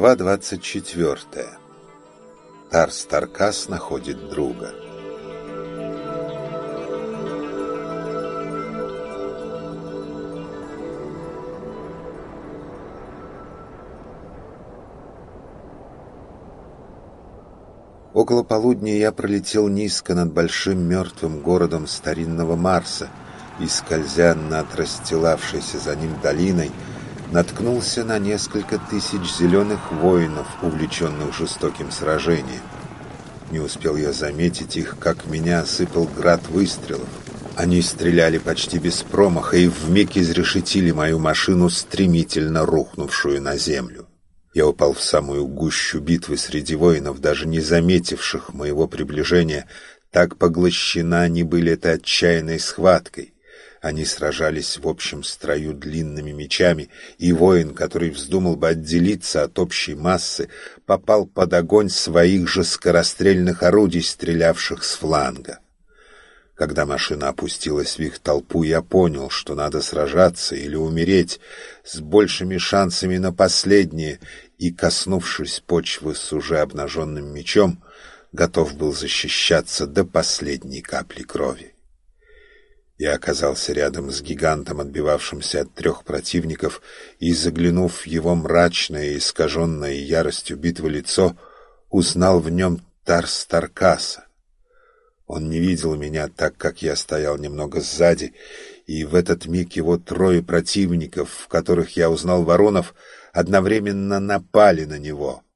Глава 24. Тарс Таркас находит друга. Около полудня я пролетел низко над большим мертвым городом старинного Марса и, скользя над расстилавшейся за ним долиной, наткнулся на несколько тысяч зеленых воинов, увлеченных жестоким сражением. Не успел я заметить их, как меня осыпал град выстрелов. Они стреляли почти без промаха и вмиг изрешетили мою машину, стремительно рухнувшую на землю. Я упал в самую гущу битвы среди воинов, даже не заметивших моего приближения, так поглощены они были этой отчаянной схваткой. Они сражались в общем строю длинными мечами, и воин, который вздумал бы отделиться от общей массы, попал под огонь своих же скорострельных орудий, стрелявших с фланга. Когда машина опустилась в их толпу, я понял, что надо сражаться или умереть с большими шансами на последнее, и, коснувшись почвы с уже обнаженным мечом, готов был защищаться до последней капли крови. Я оказался рядом с гигантом, отбивавшимся от трех противников, и, заглянув в его мрачное, искаженное яростью битвы лицо, узнал в нем Тарс Таркаса. Он не видел меня, так как я стоял немного сзади, и в этот миг его трое противников, в которых я узнал Воронов, одновременно напали на него —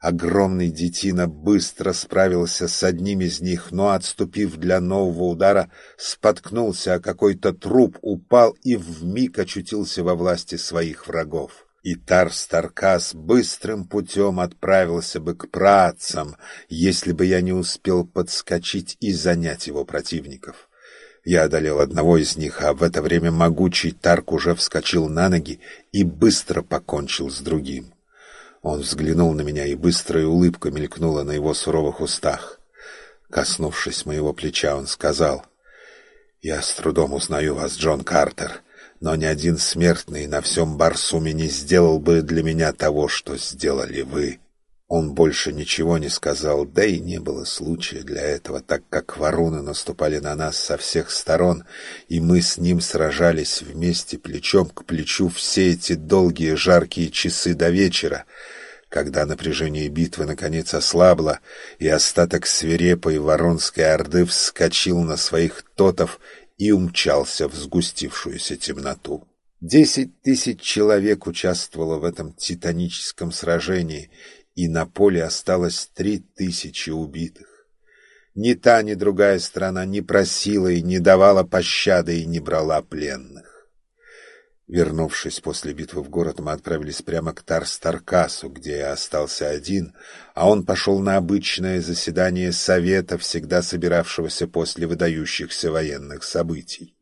Огромный детина быстро справился с одним из них, но, отступив для нового удара, споткнулся о какой-то труп, упал и вмиг очутился во власти своих врагов. И Тарс Таркас быстрым путем отправился бы к працам, если бы я не успел подскочить и занять его противников. Я одолел одного из них, а в это время могучий Тарк уже вскочил на ноги и быстро покончил с другим. Он взглянул на меня, и быстрая улыбка мелькнула на его суровых устах. Коснувшись моего плеча, он сказал, «Я с трудом узнаю вас, Джон Картер, но ни один смертный на всем Барсуме не сделал бы для меня того, что сделали вы». Он больше ничего не сказал, да и не было случая для этого, так как варуны наступали на нас со всех сторон, и мы с ним сражались вместе плечом к плечу все эти долгие жаркие часы до вечера, когда напряжение битвы наконец ослабло, и остаток свирепой воронской орды вскочил на своих тотов и умчался в сгустившуюся темноту. Десять тысяч человек участвовало в этом титаническом сражении — и на поле осталось три тысячи убитых. Ни та, ни другая страна не просила и не давала пощады и не брала пленных. Вернувшись после битвы в город, мы отправились прямо к Тарстаркасу, где я остался один, а он пошел на обычное заседание совета, всегда собиравшегося после выдающихся военных событий.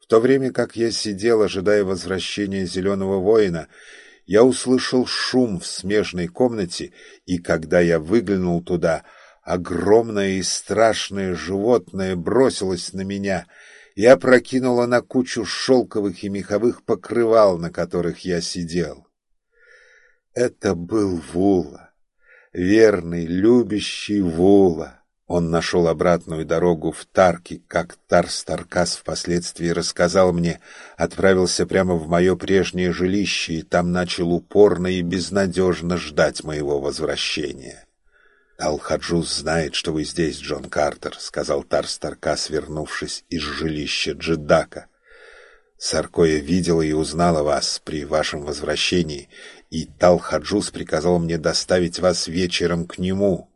В то время как я сидел, ожидая возвращения Зеленого воина, я услышал шум в смежной комнате, и когда я выглянул туда, огромное и страшное животное бросилось на меня и опрокинуло на кучу шелковых и меховых покрывал, на которых я сидел. Это был Вула, верный, любящий Вула. Он нашел обратную дорогу в Тарки, как Тарс Таркас впоследствии рассказал мне, отправился прямо в мое прежнее жилище и там начал упорно и безнадежно ждать моего возвращения. «Алхаджус знает, что вы здесь, Джон Картер», — сказал Тарс Таркас, вернувшись из жилища Джедака. «Саркоя видела и узнала вас при вашем возвращении, и Талхаджус приказал мне доставить вас вечером к нему».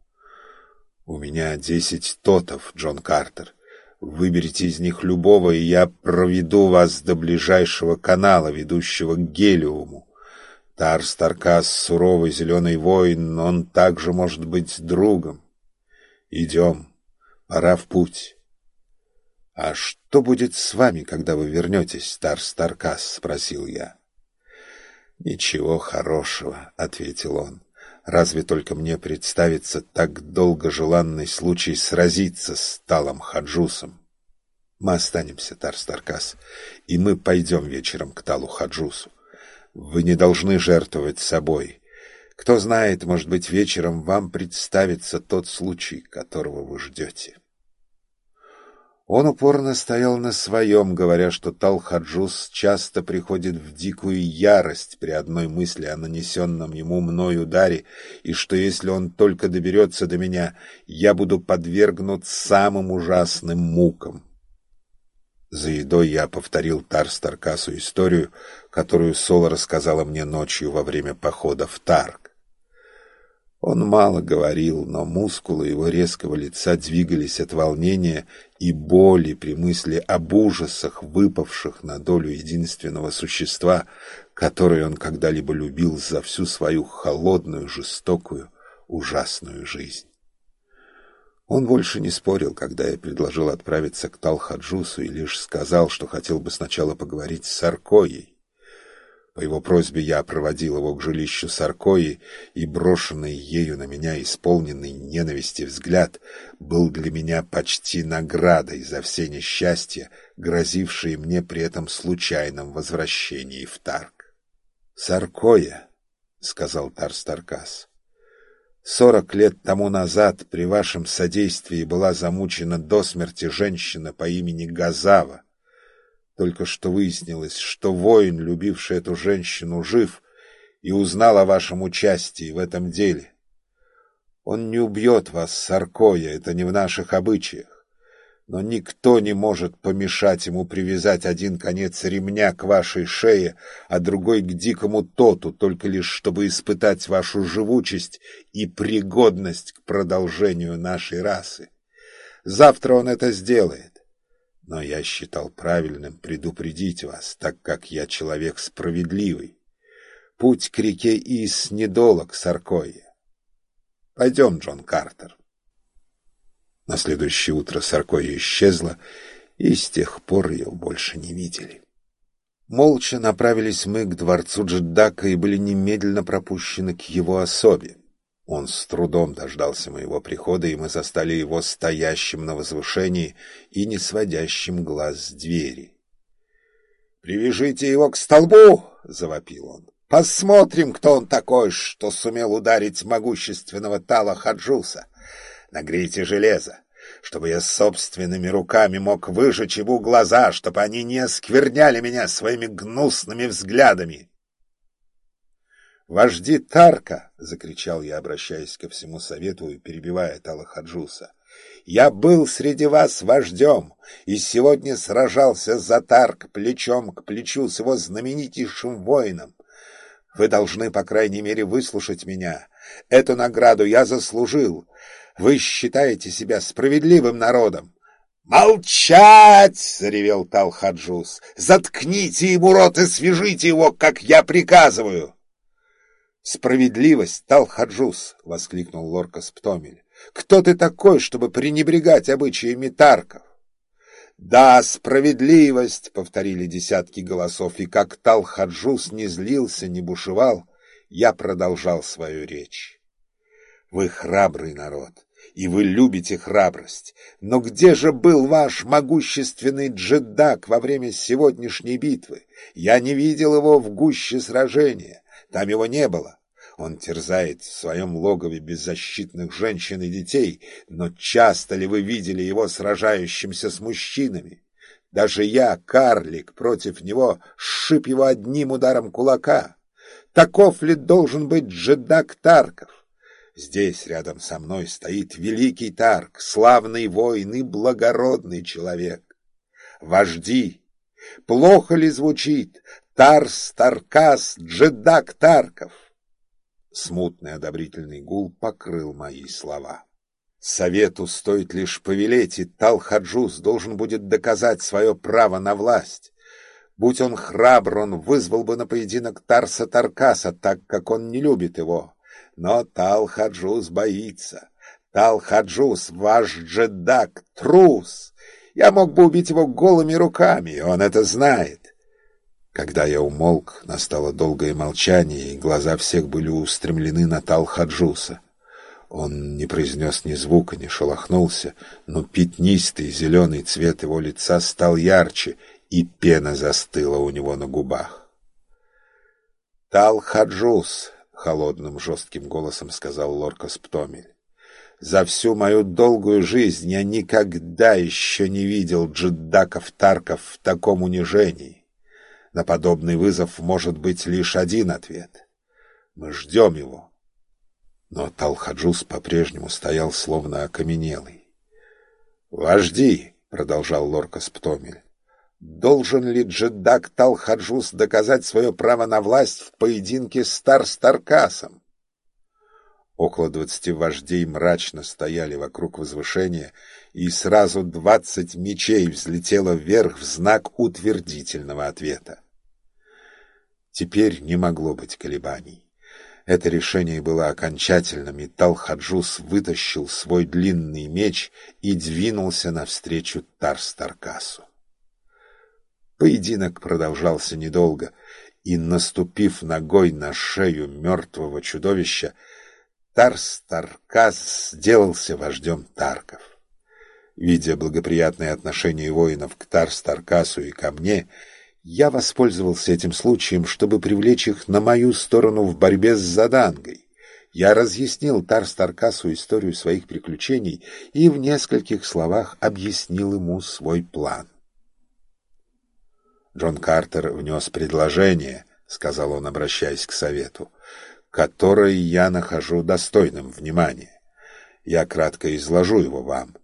«У меня десять тотов, Джон Картер. Выберите из них любого, и я проведу вас до ближайшего канала, ведущего к Гелиуму. Тарс Таркас — суровый зеленый воин, но он также может быть другом. Идем, пора в путь». «А что будет с вами, когда вы вернетесь, Тарс Таркас?» — спросил я. «Ничего хорошего», — ответил он. Разве только мне представится так долго желанный случай сразиться с Талом Хаджусом. Мы останемся, Тарстаркас, и мы пойдем вечером к Талу Хаджусу. Вы не должны жертвовать собой. Кто знает, может быть, вечером вам представится тот случай, которого вы ждете. Он упорно стоял на своем, говоря, что Талхаджус часто приходит в дикую ярость при одной мысли о нанесенном ему мной ударе, и что если он только доберется до меня, я буду подвергнут самым ужасным мукам. За едой я повторил Тарстаркасу историю, которую Соло рассказала мне ночью во время похода в Тарк. Он мало говорил, но мускулы его резкого лица двигались от волнения и боли при мысли об ужасах, выпавших на долю единственного существа, которое он когда-либо любил за всю свою холодную, жестокую, ужасную жизнь. Он больше не спорил, когда я предложил отправиться к Талхаджусу и лишь сказал, что хотел бы сначала поговорить с Саркоей. По его просьбе я проводил его к жилищу Саркои, и брошенный ею на меня исполненный ненависти взгляд был для меня почти наградой за все несчастья, грозившие мне при этом случайном возвращении в Тарк. «Саркоя», — сказал Тарстаркас, — «сорок лет тому назад при вашем содействии была замучена до смерти женщина по имени Газава, только что выяснилось, что воин, любивший эту женщину, жив и узнал о вашем участии в этом деле. Он не убьет вас, Саркоя, это не в наших обычаях. Но никто не может помешать ему привязать один конец ремня к вашей шее, а другой к дикому тоту, только лишь чтобы испытать вашу живучесть и пригодность к продолжению нашей расы. Завтра он это сделает но я считал правильным предупредить вас, так как я человек справедливый. Путь к реке Ис недолог, Саркоя. Пойдем, Джон Картер. На следующее утро Саркоя исчезла, и с тех пор ее больше не видели. Молча направились мы к дворцу Джеддака и были немедленно пропущены к его особе. Он с трудом дождался моего прихода, и мы застали его стоящим на возвышении и не сводящим глаз с двери. «Привяжите его к столбу!» — завопил он. «Посмотрим, кто он такой, что сумел ударить могущественного Тала Хаджуса. Нагрейте железо, чтобы я собственными руками мог выжечь ему глаза, чтобы они не оскверняли меня своими гнусными взглядами». «Вожди Тарка!» — закричал я, обращаясь ко всему совету и перебивая Талахаджуса. «Я был среди вас вождем и сегодня сражался за Тарк плечом к плечу с его знаменитейшим воином. Вы должны, по крайней мере, выслушать меня. Эту награду я заслужил. Вы считаете себя справедливым народом. «Молчать!» — заревел Талхаджус. «Заткните ему рот и свяжите его, как я приказываю!» «Справедливость, Талхаджус!» — воскликнул Лоркас Птомель. «Кто ты такой, чтобы пренебрегать обычаями тарков?» «Да, справедливость!» — повторили десятки голосов, и как Талхаджус не злился, не бушевал, я продолжал свою речь. «Вы храбрый народ, и вы любите храбрость. Но где же был ваш могущественный джедак во время сегодняшней битвы? Я не видел его в гуще сражения, там его не было. Он терзает в своем логове беззащитных женщин и детей, но часто ли вы видели его сражающимся с мужчинами? Даже я, карлик, против него сшиб его одним ударом кулака. Таков ли должен быть джедак Тарков? Здесь рядом со мной стоит великий Тарк, славный воин и благородный человек. Вожди! Плохо ли звучит Тарс Таркас Джедак Тарков? Смутный одобрительный гул покрыл мои слова. Совету стоит лишь повелеть, и Талхаджус должен будет доказать свое право на власть. Будь он храбр, он вызвал бы на поединок Тарса Таркаса, так как он не любит его. Но Талхаджус боится. Талхаджус, ваш джедак, трус. Я мог бы убить его голыми руками, он это знает. Когда я умолк, настало долгое молчание, и глаза всех были устремлены на Талхаджуса. Он не произнес ни звука, не шелохнулся, но пятнистый зеленый цвет его лица стал ярче, и пена застыла у него на губах. Талхаджус, холодным жестким голосом сказал Лоркас Птомель. За всю мою долгую жизнь я никогда еще не видел джеддаков-тарков в таком унижении. На подобный вызов может быть лишь один ответ. Мы ждем его. Но Талхаджус по-прежнему стоял словно окаменелый. «Вожди!» — продолжал Лоркас Птомель. «Должен ли джеддак Талхаджус доказать свое право на власть в поединке с Тар-Старкасом?» Около двадцати вождей мрачно стояли вокруг возвышения, и сразу двадцать мечей взлетело вверх в знак утвердительного ответа. Теперь не могло быть колебаний. Это решение было окончательным, и Талхаджус вытащил свой длинный меч и двинулся навстречу Тарстаркасу. Поединок продолжался недолго, и, наступив ногой на шею мертвого чудовища, Тарс-Таркас сделался вождем Тарков. Видя благоприятное отношение воинов к Тарс-Таркасу и ко мне, я воспользовался этим случаем, чтобы привлечь их на мою сторону в борьбе с Задангой. Я разъяснил Тарс-Таркасу историю своих приключений и в нескольких словах объяснил ему свой план. Джон Картер внес предложение, — сказал он, обращаясь к совету который я нахожу достойным внимания. Я кратко изложу его вам.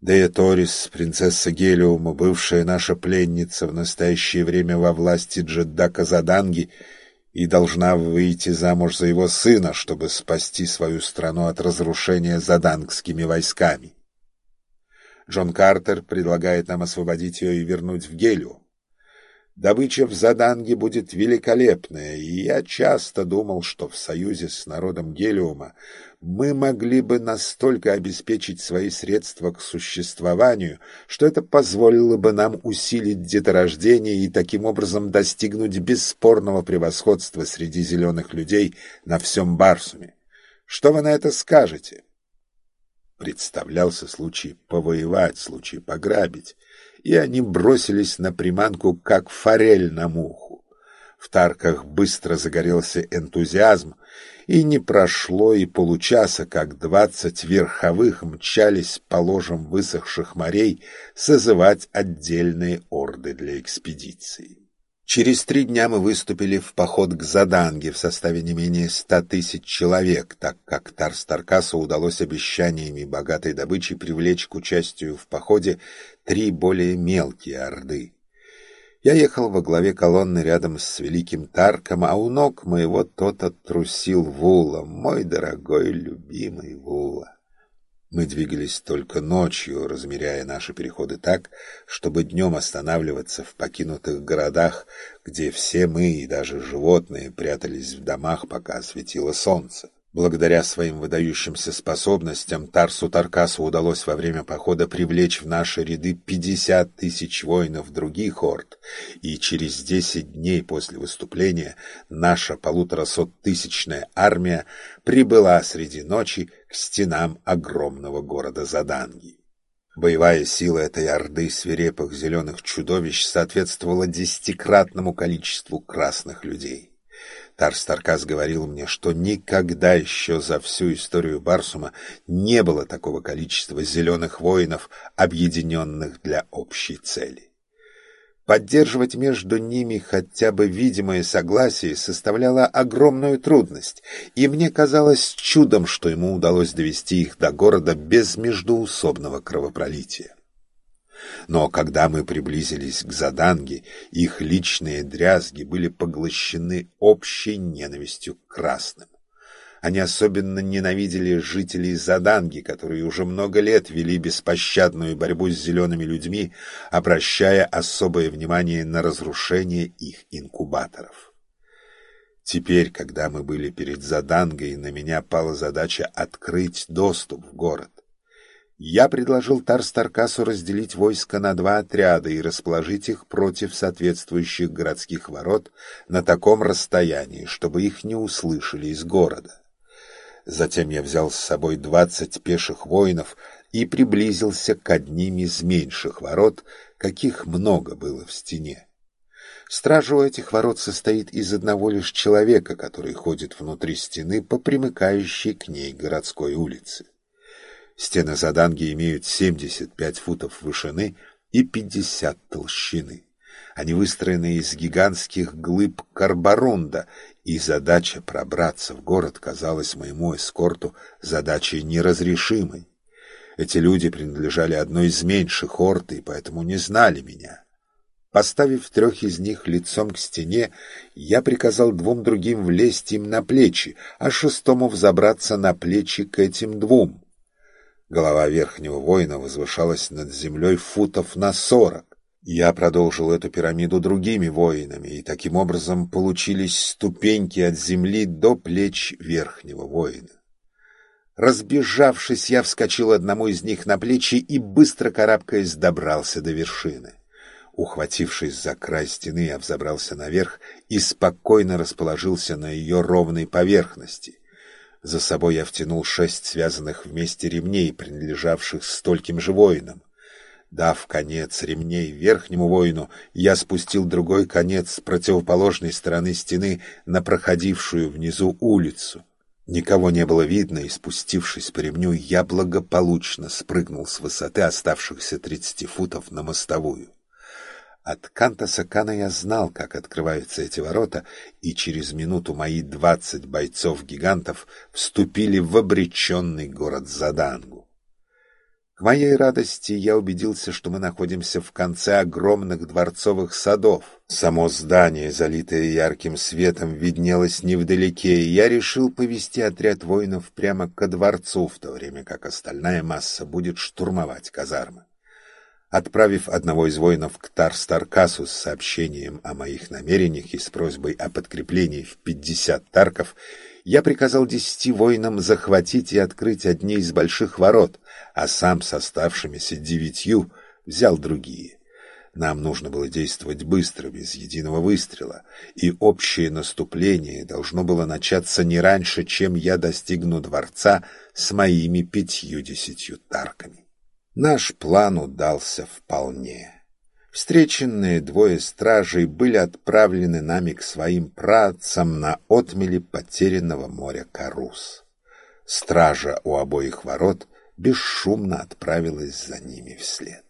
Дея Торис, принцесса Гелиума, бывшая наша пленница в настоящее время во власти Джеддака Заданги и должна выйти замуж за его сына, чтобы спасти свою страну от разрушения задангскими войсками. Джон Картер предлагает нам освободить ее и вернуть в Гелиум. Добыча в Заданге будет великолепная, и я часто думал, что в союзе с народом Гелиума мы могли бы настолько обеспечить свои средства к существованию, что это позволило бы нам усилить деторождение и таким образом достигнуть бесспорного превосходства среди зеленых людей на всем Барсуме. Что вы на это скажете? Представлялся случай повоевать, случай пограбить и они бросились на приманку, как форель на муху. В Тарках быстро загорелся энтузиазм, и не прошло и получаса, как двадцать верховых мчались по ложам высохших морей созывать отдельные орды для экспедиции. Через три дня мы выступили в поход к Заданге в составе не менее ста тысяч человек, так как Тарстаркасу удалось обещаниями богатой добычи привлечь к участию в походе три более мелкие орды. Я ехал во главе колонны рядом с великим Тарком, а у ног моего тот оттрусил Вула, мой дорогой любимый Вула. Мы двигались только ночью, размеряя наши переходы так, чтобы днем останавливаться в покинутых городах, где все мы и даже животные прятались в домах, пока светило солнце. Благодаря своим выдающимся способностям Тарсу Таркасу удалось во время похода привлечь в наши ряды 50 тысяч воинов других орд, и через 10 дней после выступления наша полуторасоттысячная армия прибыла среди ночи к стенам огромного города Заданги. Боевая сила этой орды свирепых зеленых чудовищ соответствовала десятикратному количеству красных людей. Тарстаркас говорил мне, что никогда еще за всю историю Барсума не было такого количества зеленых воинов, объединенных для общей цели. Поддерживать между ними хотя бы видимое согласие составляло огромную трудность, и мне казалось чудом, что ему удалось довести их до города без междуусобного кровопролития. Но когда мы приблизились к Заданге, их личные дрязги были поглощены общей ненавистью к красным. Они особенно ненавидели жителей Заданги, которые уже много лет вели беспощадную борьбу с зелеными людьми, обращая особое внимание на разрушение их инкубаторов. Теперь, когда мы были перед Задангой, на меня пала задача открыть доступ в город. Я предложил Тарстаркасу разделить войско на два отряда и расположить их против соответствующих городских ворот на таком расстоянии, чтобы их не услышали из города. Затем я взял с собой двадцать пеших воинов и приблизился к одним из меньших ворот, каких много было в стене. Стража у этих ворот состоит из одного лишь человека, который ходит внутри стены по примыкающей к ней городской улице. Стены Заданги имеют 75 футов вышины и 50 толщины. Они выстроены из гигантских глыб карборонда, и задача пробраться в город казалась моему эскорту задачей неразрешимой. Эти люди принадлежали одной из меньших орд и поэтому не знали меня. Поставив трех из них лицом к стене, я приказал двум другим влезть им на плечи, а шестому взобраться на плечи к этим двум. Голова верхнего воина возвышалась над землей футов на сорок. Я продолжил эту пирамиду другими воинами, и таким образом получились ступеньки от земли до плеч верхнего воина. Разбежавшись, я вскочил одному из них на плечи и, быстро карабкаясь, добрался до вершины. Ухватившись за край стены, я взобрался наверх и спокойно расположился на ее ровной поверхности. За собой я втянул шесть связанных вместе ремней, принадлежавших стольким же воинам. Дав конец ремней верхнему воину, я спустил другой конец с противоположной стороны стены на проходившую внизу улицу. Никого не было видно, и спустившись по ремню, я благополучно спрыгнул с высоты оставшихся тридцати футов на мостовую. От Кантаса Кана я знал, как открываются эти ворота, и через минуту мои двадцать бойцов-гигантов вступили в обреченный город Задангу. К моей радости я убедился, что мы находимся в конце огромных дворцовых садов. Само здание, залитое ярким светом, виднелось невдалеке, и я решил повести отряд воинов прямо ко дворцу, в то время как остальная масса будет штурмовать казармы. Отправив одного из воинов к Тарстаркасу с сообщением о моих намерениях и с просьбой о подкреплении в пятьдесят тарков, я приказал десяти воинам захватить и открыть одни из больших ворот, а сам с оставшимися девятью взял другие. Нам нужно было действовать быстро, без единого выстрела, и общее наступление должно было начаться не раньше, чем я достигну дворца с моими пятью-десятью тарками. Наш план удался вполне. Встреченные двое стражей были отправлены нами к своим працам на отмели потерянного моря Карус. Стража у обоих ворот бесшумно отправилась за ними вслед.